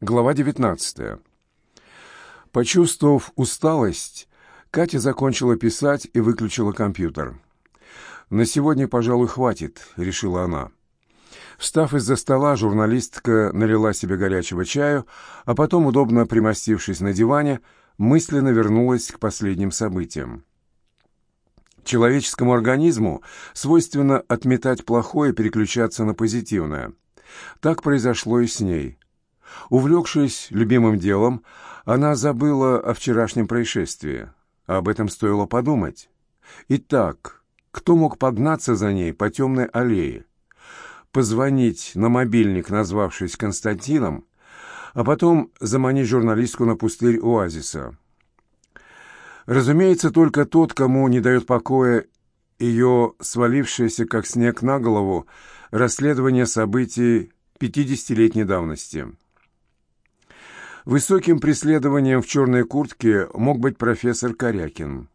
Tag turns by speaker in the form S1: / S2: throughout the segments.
S1: Глава 19. Почувствовав усталость, Катя закончила писать и выключила компьютер. «На сегодня, пожалуй, хватит», — решила она. Встав из-за стола, журналистка налила себе горячего чаю, а потом, удобно примостившись на диване, мысленно вернулась к последним событиям. Человеческому организму свойственно отметать плохое и переключаться на позитивное. Так произошло и с ней. Увлекшись любимым делом, она забыла о вчерашнем происшествии. Об этом стоило подумать. Итак, кто мог погнаться за ней по темной аллее? Позвонить на мобильник, назвавшись Константином, а потом заманить журналистку на пустырь оазиса. Разумеется, только тот, кому не дает покоя ее свалившееся, как снег на голову, расследование событий пятидесятилетней давности. Высоким преследованием в черной куртке мог быть профессор Корякин.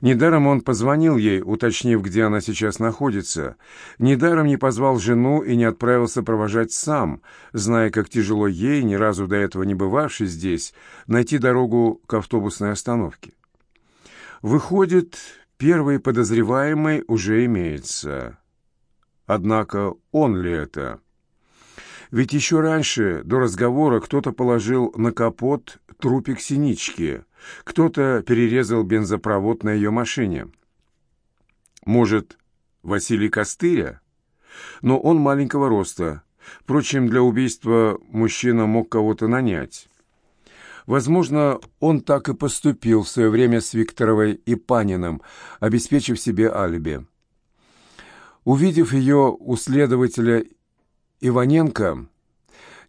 S1: Недаром он позвонил ей, уточнив, где она сейчас находится. Недаром не позвал жену и не отправился провожать сам, зная, как тяжело ей, ни разу до этого не бывавшей здесь, найти дорогу к автобусной остановке. Выходит, первый подозреваемый уже имеется. Однако он ли это? Ведь еще раньше, до разговора, кто-то положил на капот трупик синички, кто-то перерезал бензопровод на ее машине. Может, Василий Костыря? Но он маленького роста. Впрочем, для убийства мужчина мог кого-то нанять. Возможно, он так и поступил в свое время с Викторовой и Паниным, обеспечив себе алиби. Увидев ее у следователя Иваненко,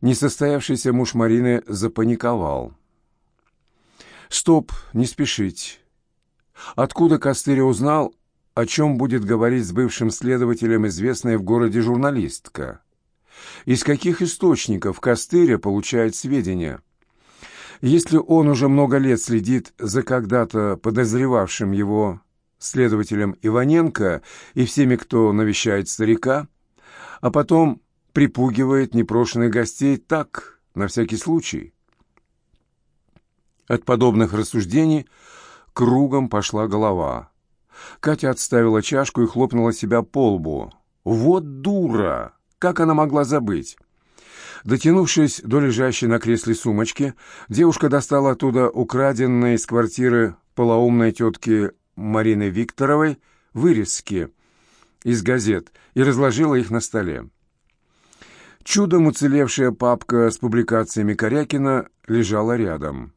S1: несостоявшийся муж Марины, запаниковал. «Стоп, не спешить. Откуда Костырь узнал, о чем будет говорить с бывшим следователем известная в городе журналистка? Из каких источников Костыря получает сведения?» Если он уже много лет следит за когда-то подозревавшим его следователем Иваненко и всеми, кто навещает старика, а потом припугивает непрошенных гостей так, на всякий случай. От подобных рассуждений кругом пошла голова. Катя отставила чашку и хлопнула себя по лбу. «Вот дура! Как она могла забыть?» Дотянувшись до лежащей на кресле сумочки, девушка достала оттуда украденные из квартиры полоумной тетки Марины Викторовой вырезки из газет и разложила их на столе. Чудом уцелевшая папка с публикациями Корякина лежала рядом.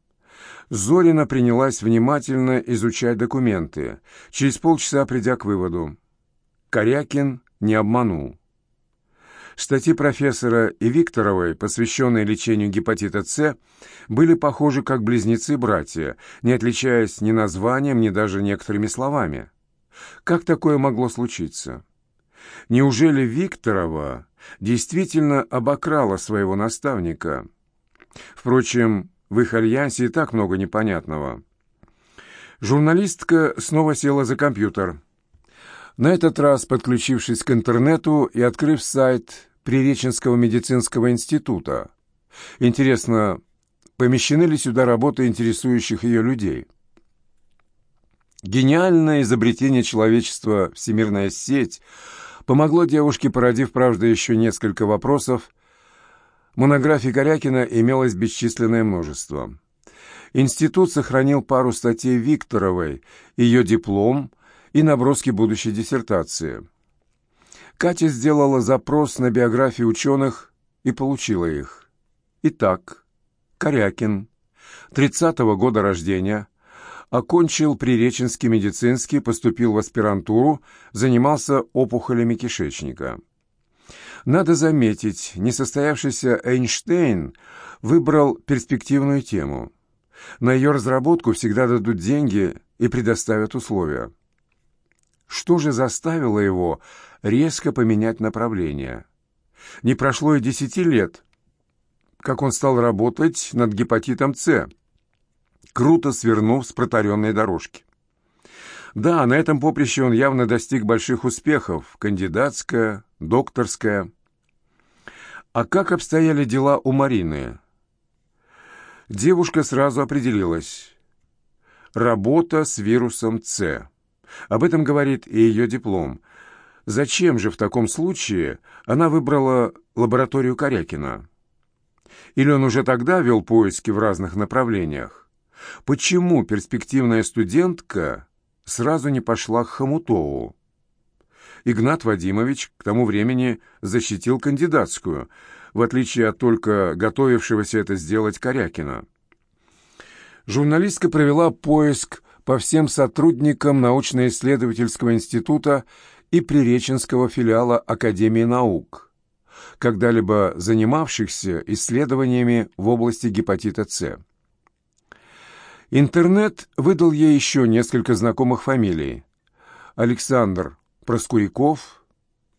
S1: Зорина принялась внимательно изучать документы, через полчаса придя к выводу. Корякин не обманул. Статьи профессора и Викторовой, посвященные лечению гепатита С, были похожи как близнецы-братья, не отличаясь ни названием, ни даже некоторыми словами. Как такое могло случиться? Неужели Викторова действительно обокрала своего наставника? Впрочем, в их альянсе и так много непонятного. Журналистка снова села за компьютер. На этот раз, подключившись к интернету и открыв сайт Приреченского медицинского института. Интересно, помещены ли сюда работы интересующих ее людей? Гениальное изобретение человечества «Всемирная сеть» помогло девушке, породив, правда, еще несколько вопросов. Монографий Корякина имелось бесчисленное множество. Институт сохранил пару статей Викторовой, ее диплом и наброски будущей диссертации. Катя сделала запрос на биографии ученых и получила их. Итак, Корякин, 30-го года рождения, окончил Приреченский медицинский, поступил в аспирантуру, занимался опухолями кишечника. Надо заметить, несостоявшийся Эйнштейн выбрал перспективную тему. На ее разработку всегда дадут деньги и предоставят условия. Что же заставило его резко поменять направление? Не прошло и десяти лет, как он стал работать над гепатитом С, круто свернув с протаренной дорожки. Да, на этом поприще он явно достиг больших успехов, кандидатская, докторская. А как обстояли дела у Марины? Девушка сразу определилась. Работа с вирусом С. Об этом говорит и ее диплом. Зачем же в таком случае она выбрала лабораторию Корякина? Или он уже тогда вел поиски в разных направлениях? Почему перспективная студентка сразу не пошла к Хомутову? Игнат Вадимович к тому времени защитил кандидатскую, в отличие от только готовившегося это сделать Корякина. Журналистка провела поиск по всем сотрудникам научно-исследовательского института и Приреченского филиала Академии наук, когда-либо занимавшихся исследованиями в области гепатита С. Интернет выдал ей еще несколько знакомых фамилий. Александр Проскуряков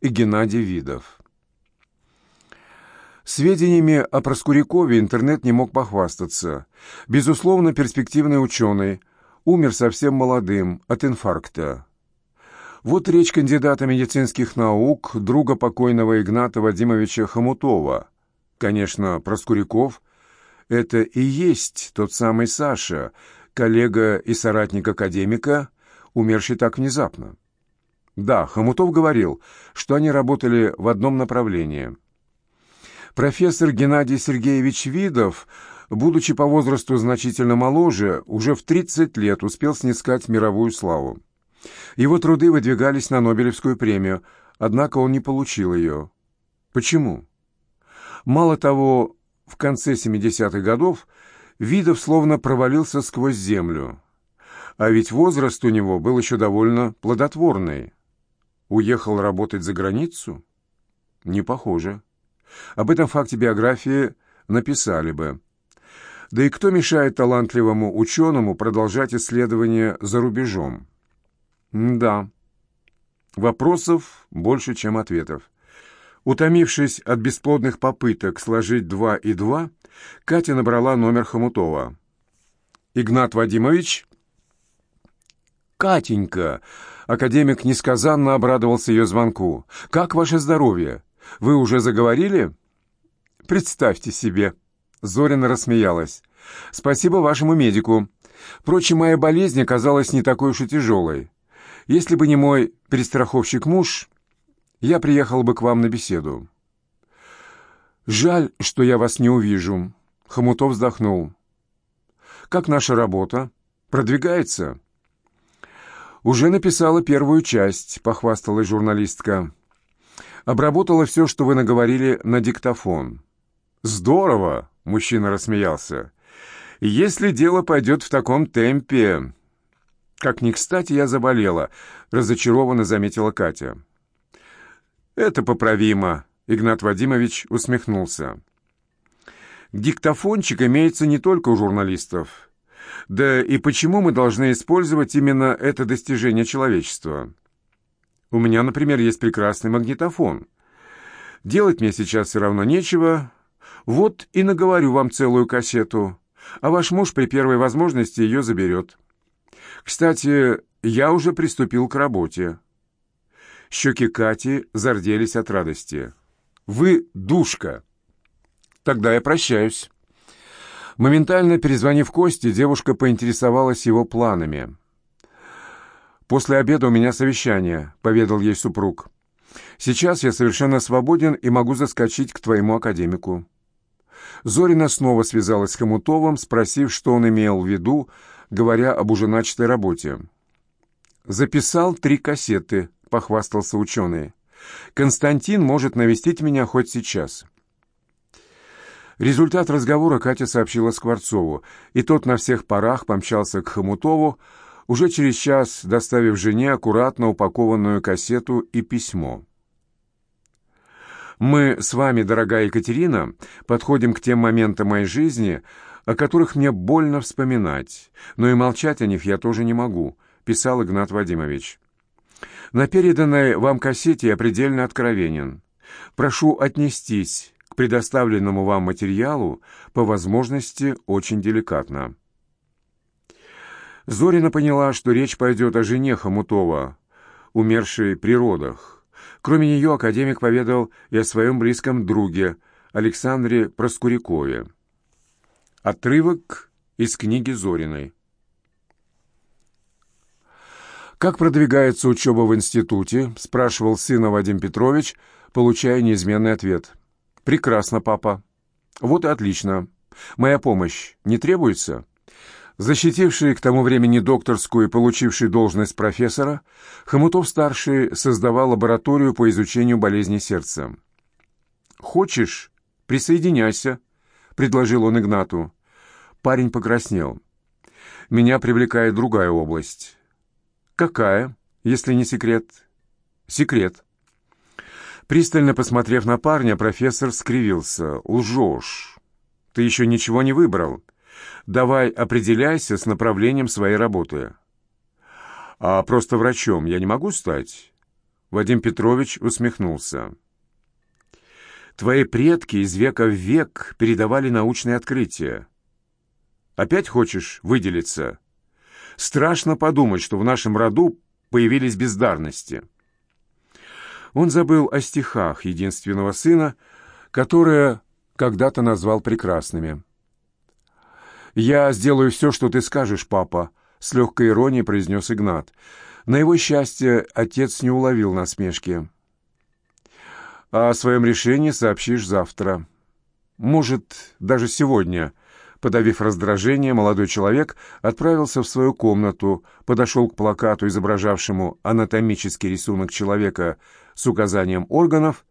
S1: и Геннадий Видов. Сведениями о Проскурякове интернет не мог похвастаться. Безусловно, перспективный ученый, умер совсем молодым, от инфаркта. Вот речь кандидата медицинских наук, друга покойного Игната Вадимовича Хомутова. Конечно, Проскуряков — это и есть тот самый Саша, коллега и соратник академика, умерший так внезапно. Да, Хомутов говорил, что они работали в одном направлении. Профессор Геннадий Сергеевич Видов, будучи по возрасту значительно моложе, уже в 30 лет успел снискать мировую славу. Его труды выдвигались на Нобелевскую премию, однако он не получил ее. Почему? Мало того, в конце 70-х годов Видов словно провалился сквозь землю. А ведь возраст у него был еще довольно плодотворный. Уехал работать за границу? Не похоже. Об этом факте биографии написали бы. Да и кто мешает талантливому ученому продолжать исследования за рубежом? да. Вопросов больше, чем ответов. Утомившись от бесплодных попыток сложить два и два, Катя набрала номер Хомутова. «Игнат Вадимович?» «Катенька!» Академик несказанно обрадовался ее звонку. «Как ваше здоровье? Вы уже заговорили?» «Представьте себе!» Зорина рассмеялась. «Спасибо вашему медику. Впрочем, моя болезнь оказалась не такой уж и тяжелой. Если бы не мой перестраховщик-муж, я приехал бы к вам на беседу». «Жаль, что я вас не увижу», — Хомутов вздохнул. «Как наша работа? Продвигается?» «Уже написала первую часть», — похвасталась журналистка. «Обработала все, что вы наговорили на диктофон». «Здорово!» — мужчина рассмеялся. «Если дело пойдет в таком темпе...» «Как ни кстати я заболела», — разочарованно заметила Катя. «Это поправимо», — Игнат Вадимович усмехнулся. «Диктофончик имеется не только у журналистов». Да и почему мы должны использовать именно это достижение человечества? У меня, например, есть прекрасный магнитофон. Делать мне сейчас все равно нечего. Вот и наговорю вам целую кассету, а ваш муж при первой возможности ее заберет. Кстати, я уже приступил к работе. Щеки Кати зарделись от радости. «Вы душка!» «Тогда я прощаюсь». Моментально перезвонив Косте, девушка поинтересовалась его планами. «После обеда у меня совещание», — поведал ей супруг. «Сейчас я совершенно свободен и могу заскочить к твоему академику». Зорина снова связалась с Хомутовым, спросив, что он имел в виду, говоря об уже начатой работе. «Записал три кассеты», — похвастался ученый. «Константин может навестить меня хоть сейчас». Результат разговора Катя сообщила Скворцову, и тот на всех парах помчался к Хомутову, уже через час доставив жене аккуратно упакованную кассету и письмо. «Мы с вами, дорогая Екатерина, подходим к тем моментам моей жизни, о которых мне больно вспоминать, но и молчать о них я тоже не могу», — писал Игнат Вадимович. «На переданной вам кассете я предельно откровенен. Прошу отнестись предоставленному вам материалу по возможности очень деликатно. Зорина поняла, что речь пойдет о жене Хомутова, умершей при родах. Кроме нее академик поведал и о своем близком друге Александре Проскурякове. Отрывок из книги Зориной. «Как продвигается учеба в институте?» — спрашивал сына Вадим Петрович, получая неизменный ответ. «Прекрасно, папа». «Вот и отлично. Моя помощь не требуется?» Защитивший к тому времени докторскую и получивший должность профессора, Хомутов-старший создавал лабораторию по изучению болезней сердца. «Хочешь, присоединяйся», — предложил он Игнату. Парень покраснел. «Меня привлекает другая область». «Какая, если не секрет?» «Секрет». Пристально посмотрев на парня, профессор скривился. «Лжешь. Ты еще ничего не выбрал. Давай определяйся с направлением своей работы». «А просто врачом я не могу стать?» Вадим Петрович усмехнулся. «Твои предки из века в век передавали научные открытия. Опять хочешь выделиться? Страшно подумать, что в нашем роду появились бездарности». Он забыл о стихах единственного сына, которые когда-то назвал прекрасными. «Я сделаю все, что ты скажешь, папа», — с легкой иронией произнес Игнат. На его счастье отец не уловил насмешки. «О своем решении сообщишь завтра. Может, даже сегодня». Подавив раздражение, молодой человек отправился в свою комнату, подошел к плакату, изображавшему анатомический рисунок человека с указанием органов,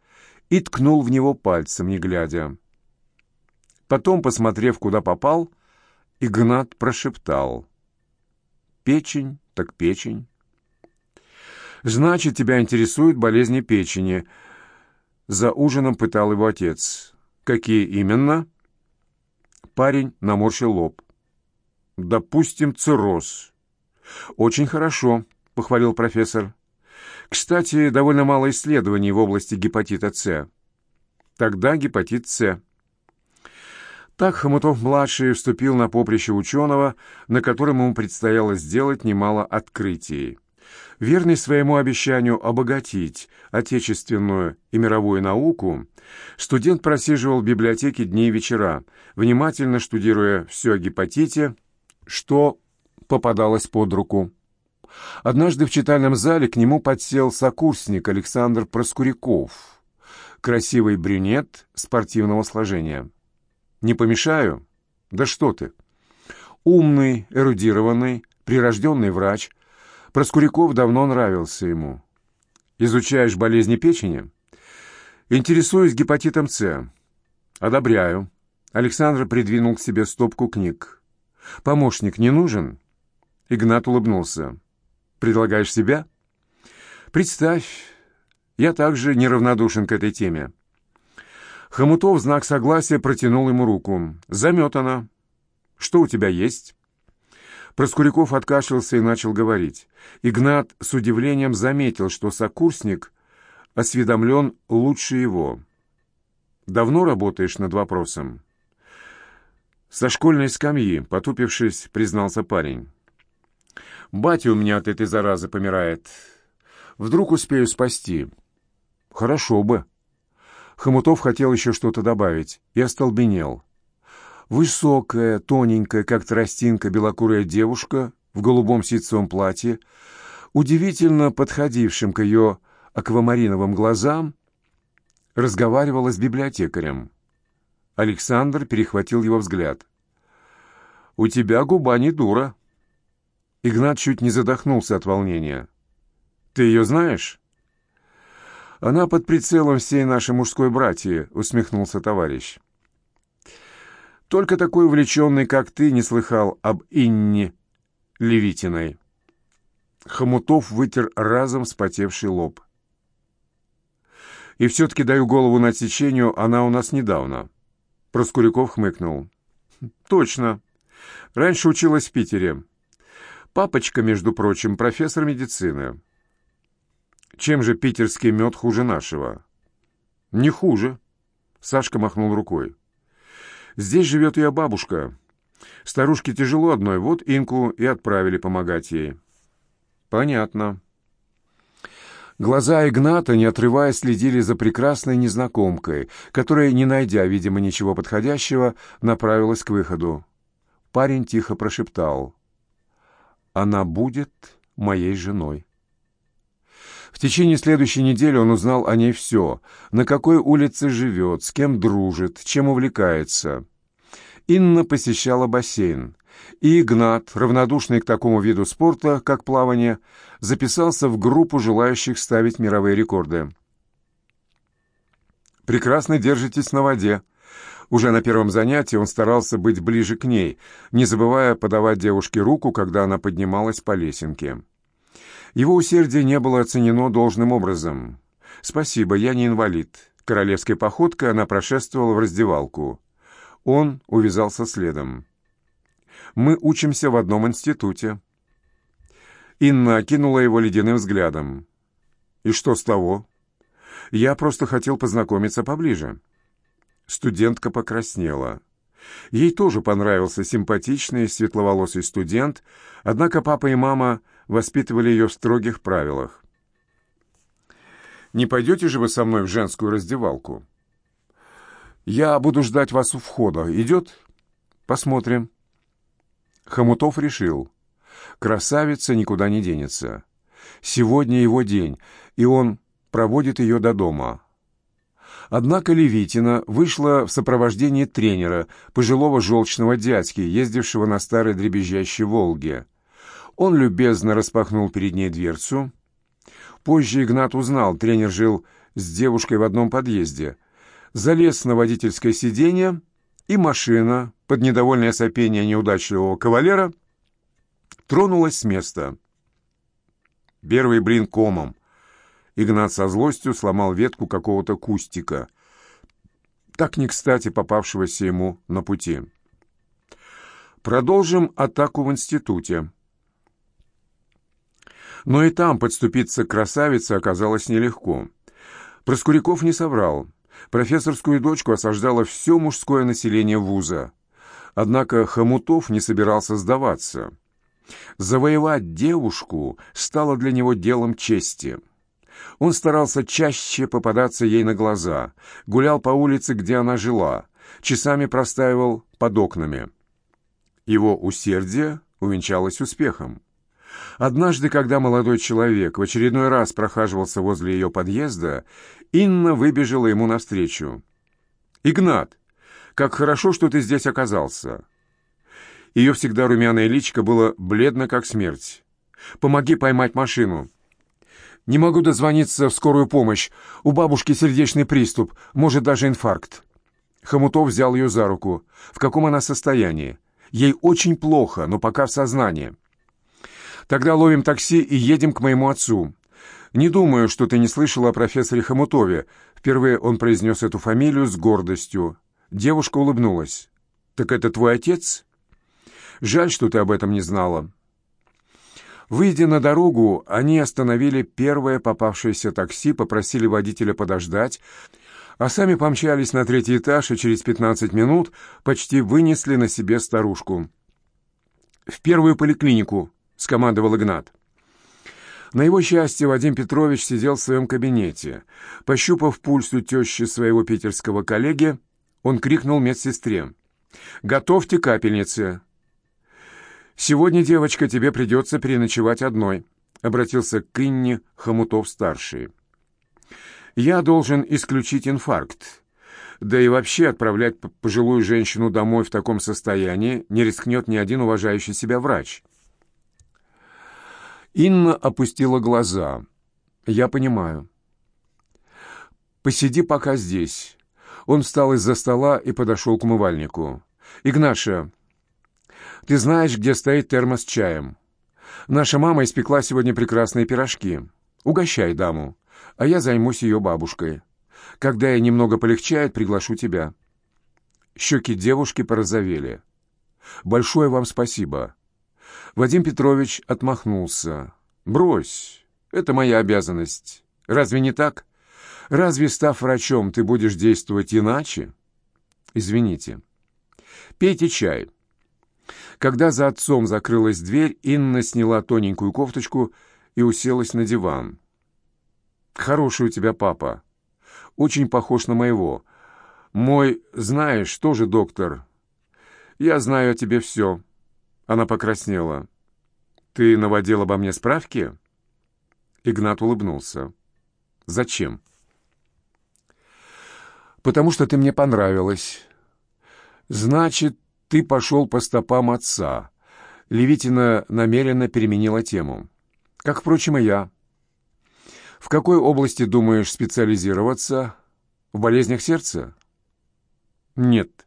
S1: и ткнул в него пальцем, не глядя. Потом, посмотрев, куда попал, Игнат прошептал. «Печень, так печень». «Значит, тебя интересуют болезни печени». За ужином пытал его отец. «Какие именно?» Парень наморщил лоб. «Допустим, цирроз». «Очень хорошо», — похвалил профессор. «Кстати, довольно мало исследований в области гепатита С». «Тогда гепатит С». Так Хомутов-младший вступил на поприще ученого, на котором ему предстояло сделать немало открытий. Верный своему обещанию обогатить отечественную и мировую науку, студент просиживал в библиотеке дни и вечера, внимательно штудируя все о гепатите, что попадалось под руку. Однажды в читальном зале к нему подсел сокурсник Александр Проскуряков, красивый брюнет спортивного сложения. Не помешаю? Да что ты. Умный, эрудированный, прирожденный врач. Проскуряков давно нравился ему. Изучаешь болезни печени? Интересуюсь гепатитом С. Одобряю. Александр придвинул к себе стопку книг. Помощник не нужен? Игнат улыбнулся. Предлагаешь себя? Представь, я также неравнодушен к этой теме. Хомутов в знак согласия протянул ему руку. «Заметано. Что у тебя есть?» Проскуряков откашлялся и начал говорить. Игнат с удивлением заметил, что сокурсник осведомлен лучше его. «Давно работаешь над вопросом?» «Со школьной скамьи», — потупившись, признался парень. «Батя у меня от этой заразы помирает. Вдруг успею спасти?» «Хорошо бы», Хомутов хотел еще что-то добавить и остолбенел. Высокая, тоненькая, как тростинка, белокурая девушка в голубом ситцевом платье, удивительно подходившим к ее аквамариновым глазам, разговаривала с библиотекарем. Александр перехватил его взгляд. «У тебя губа не дура». Игнат чуть не задохнулся от волнения. «Ты ее знаешь?» «Она под прицелом всей нашей мужской братьи», — усмехнулся товарищ. «Только такой увлеченный, как ты, не слыхал об Инне Левитиной». Хомутов вытер разом вспотевший лоб. «И все-таки даю голову на отсечению, она у нас недавно». Проскуряков хмыкнул. «Точно. Раньше училась в Питере. Папочка, между прочим, профессор медицины». Чем же питерский мед хуже нашего? Не хуже. Сашка махнул рукой. Здесь живет ее бабушка. Старушке тяжело одной, вот Инку и отправили помогать ей. Понятно. Глаза Игната, не отрываясь, следили за прекрасной незнакомкой, которая, не найдя, видимо, ничего подходящего, направилась к выходу. парень тихо прошептал «Она будет моей женой». В течение следующей недели он узнал о ней все, на какой улице живет, с кем дружит, чем увлекается. Инна посещала бассейн, и Игнат, равнодушный к такому виду спорта, как плавание, записался в группу желающих ставить мировые рекорды. «Прекрасно держитесь на воде». Уже на первом занятии он старался быть ближе к ней, не забывая подавать девушке руку, когда она поднималась по лесенке. Его усердие не было оценено должным образом. «Спасибо, я не инвалид». Королевской походкой она прошествовала в раздевалку. Он увязался следом. «Мы учимся в одном институте». Инна окинула его ледяным взглядом. «И что с того?» «Я просто хотел познакомиться поближе». Студентка покраснела. Ей тоже понравился симпатичный светловолосый студент, однако папа и мама воспитывали ее в строгих правилах. «Не пойдете же вы со мной в женскую раздевалку?» «Я буду ждать вас у входа. Идет?» «Посмотрим». Хомутов решил. Красавица никуда не денется. Сегодня его день, и он проводит ее до дома. Однако Левитина вышла в сопровождении тренера, пожилого желчного дядьки, ездившего на старой дребезжащей «Волге». Он любезно распахнул перед ней дверцу. Позже Игнат узнал, тренер жил с девушкой в одном подъезде. Залез на водительское сиденье, и машина, под недовольное сопение неудачливого кавалера, тронулась с места. Первый блин комом. Игнат со злостью сломал ветку какого-то кустика, так не кстати попавшегося ему на пути. Продолжим атаку в институте. Но и там подступиться к красавице оказалось нелегко. Проскуряков не соврал. Профессорскую дочку осаждало все мужское население вуза. Однако Хомутов не собирался сдаваться. Завоевать девушку стало для него делом чести – он старался чаще попадаться ей на глаза, гулял по улице, где она жила, часами простаивал под окнами. Его усердие увенчалось успехом. Однажды, когда молодой человек в очередной раз прохаживался возле ее подъезда, Инна выбежала ему навстречу. «Игнат, как хорошо, что ты здесь оказался!» Ее всегда румяное личико было бледно, как смерть. «Помоги поймать машину!» Не могу дозвониться в скорую помощь. У бабушки сердечный приступ, может, даже инфаркт». Хомутов взял ее за руку. «В каком она состоянии?» «Ей очень плохо, но пока в сознании». «Тогда ловим такси и едем к моему отцу». «Не думаю, что ты не слышала о профессоре Хомутове». Впервые он произнес эту фамилию с гордостью. Девушка улыбнулась. «Так это твой отец?» «Жаль, что ты об этом не знала». Выйдя на дорогу, они остановили первое попавшееся такси, попросили водителя подождать, а сами помчались на третий этаж и через 15 минут почти вынесли на себе старушку. «В первую поликлинику», — скомандовал Игнат. На его счастье Вадим Петрович сидел в своем кабинете. Пощупав пульс у тещи своего питерского коллеги, он крикнул медсестре. «Готовьте капельницы!» «Сегодня, девочка, тебе придется переночевать одной», — обратился к Инне Хомутов-старший. «Я должен исключить инфаркт. Да и вообще отправлять пожилую женщину домой в таком состоянии не рискнет ни один уважающий себя врач». Инна опустила глаза. «Я понимаю». «Посиди пока здесь». Он встал из-за стола и подошел к умывальнику. «Игнаша, ты знаешь, где стоит термос с чаем. Наша мама испекла сегодня прекрасные пирожки. Угощай даму, а я займусь ее бабушкой. Когда ей немного полегчает, приглашу тебя». Щеки девушки порозовели. «Большое вам спасибо». Вадим Петрович отмахнулся. «Брось, это моя обязанность. Разве не так? Разве, став врачом, ты будешь действовать иначе?» «Извините. Пейте чай. Когда за отцом закрылась дверь, Инна сняла тоненькую кофточку и уселась на диван. «Хороший у тебя папа. Очень похож на моего. Мой, знаешь, тоже доктор. Я знаю о тебе все. Она покраснела. «Ты наводил обо мне справки?» Игнат улыбнулся. «Зачем?» «Потому что ты мне понравилась. Значит, ты пошел по стопам отца». Левитина намеренно переменила тему. «Как, впрочем, и я. В какой области думаешь специализироваться? В болезнях сердца?» «Нет».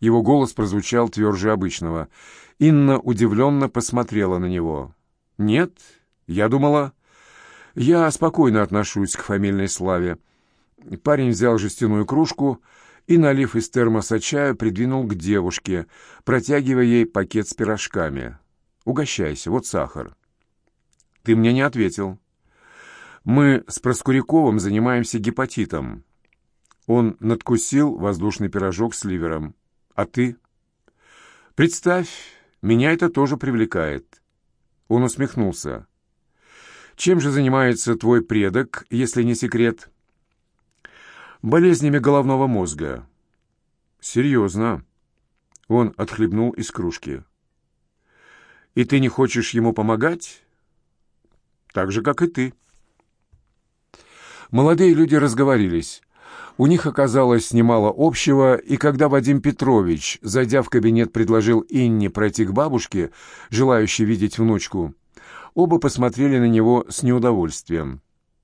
S1: Его голос прозвучал тверже обычного. Инна удивленно посмотрела на него. «Нет, я думала...» «Я спокойно отношусь к фамильной славе». Парень взял жестяную кружку и, налив из термоса чая, придвинул к девушке, протягивая ей пакет с пирожками. «Угощайся, вот сахар». «Ты мне не ответил». «Мы с Проскуряковым занимаемся гепатитом». Он надкусил воздушный пирожок с ливером. «А ты?» «Представь, меня это тоже привлекает». Он усмехнулся. «Чем же занимается твой предок, если не секрет?» «Болезнями головного мозга». «Серьезно?» Он отхлебнул из кружки. «И ты не хочешь ему помогать?» «Так же, как и ты». Молодые люди разговорились. У них оказалось немало общего, и когда Вадим Петрович, зайдя в кабинет, предложил Инне пройти к бабушке, желающей видеть внучку, оба посмотрели на него с неудовольствием.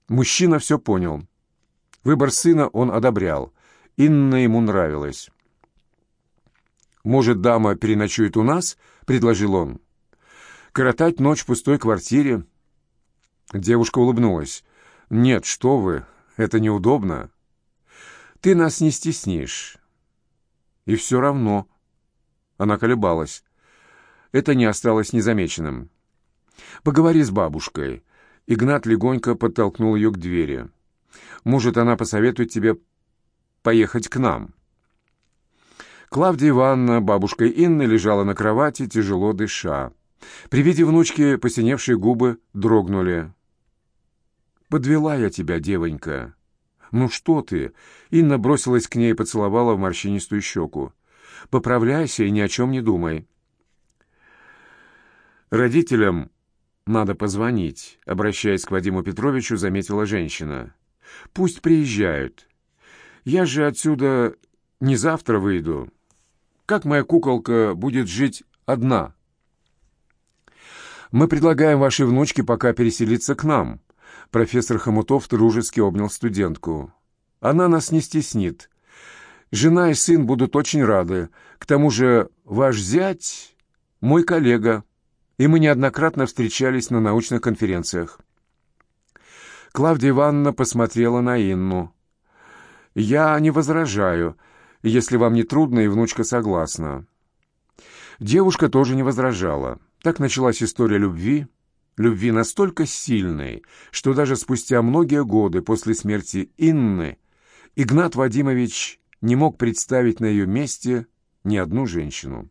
S1: Мужчина все понял. Выбор сына он одобрял. Инна ему нравилась. «Может, дама переночует у нас?» — предложил он. «Коротать ночь в пустой квартире?» Девушка улыбнулась. «Нет, что вы, это неудобно». Ты нас не стеснишь. И все равно. Она колебалась. Это не осталось незамеченным. Поговори с бабушкой. Игнат легонько подтолкнул ее к двери. Может, она посоветует тебе поехать к нам. Клавдия Ивановна, бабушка Инны, лежала на кровати, тяжело дыша. При виде внучки посиневшие губы дрогнули. «Подвела я тебя, девонька. «Ну что ты?» Инна бросилась к ней и поцеловала в морщинистую щеку. «Поправляйся и ни о чем не думай». «Родителям надо позвонить», — обращаясь к Вадиму Петровичу, заметила женщина. «Пусть приезжают. Я же отсюда не завтра выйду. Как моя куколка будет жить одна?» «Мы предлагаем вашей внучке пока переселиться к нам», Профессор Хомутов дружески обнял студентку. «Она нас не стеснит. Жена и сын будут очень рады. К тому же ваш зять — мой коллега, и мы неоднократно встречались на научных конференциях». Клавдия Ивановна посмотрела на Инну. «Я не возражаю, если вам не трудно и внучка согласна». Девушка тоже не возражала. Так началась история любви, любви настолько сильной, что даже спустя многие годы после смерти Инны Игнат Вадимович не мог представить на ее месте ни одну женщину.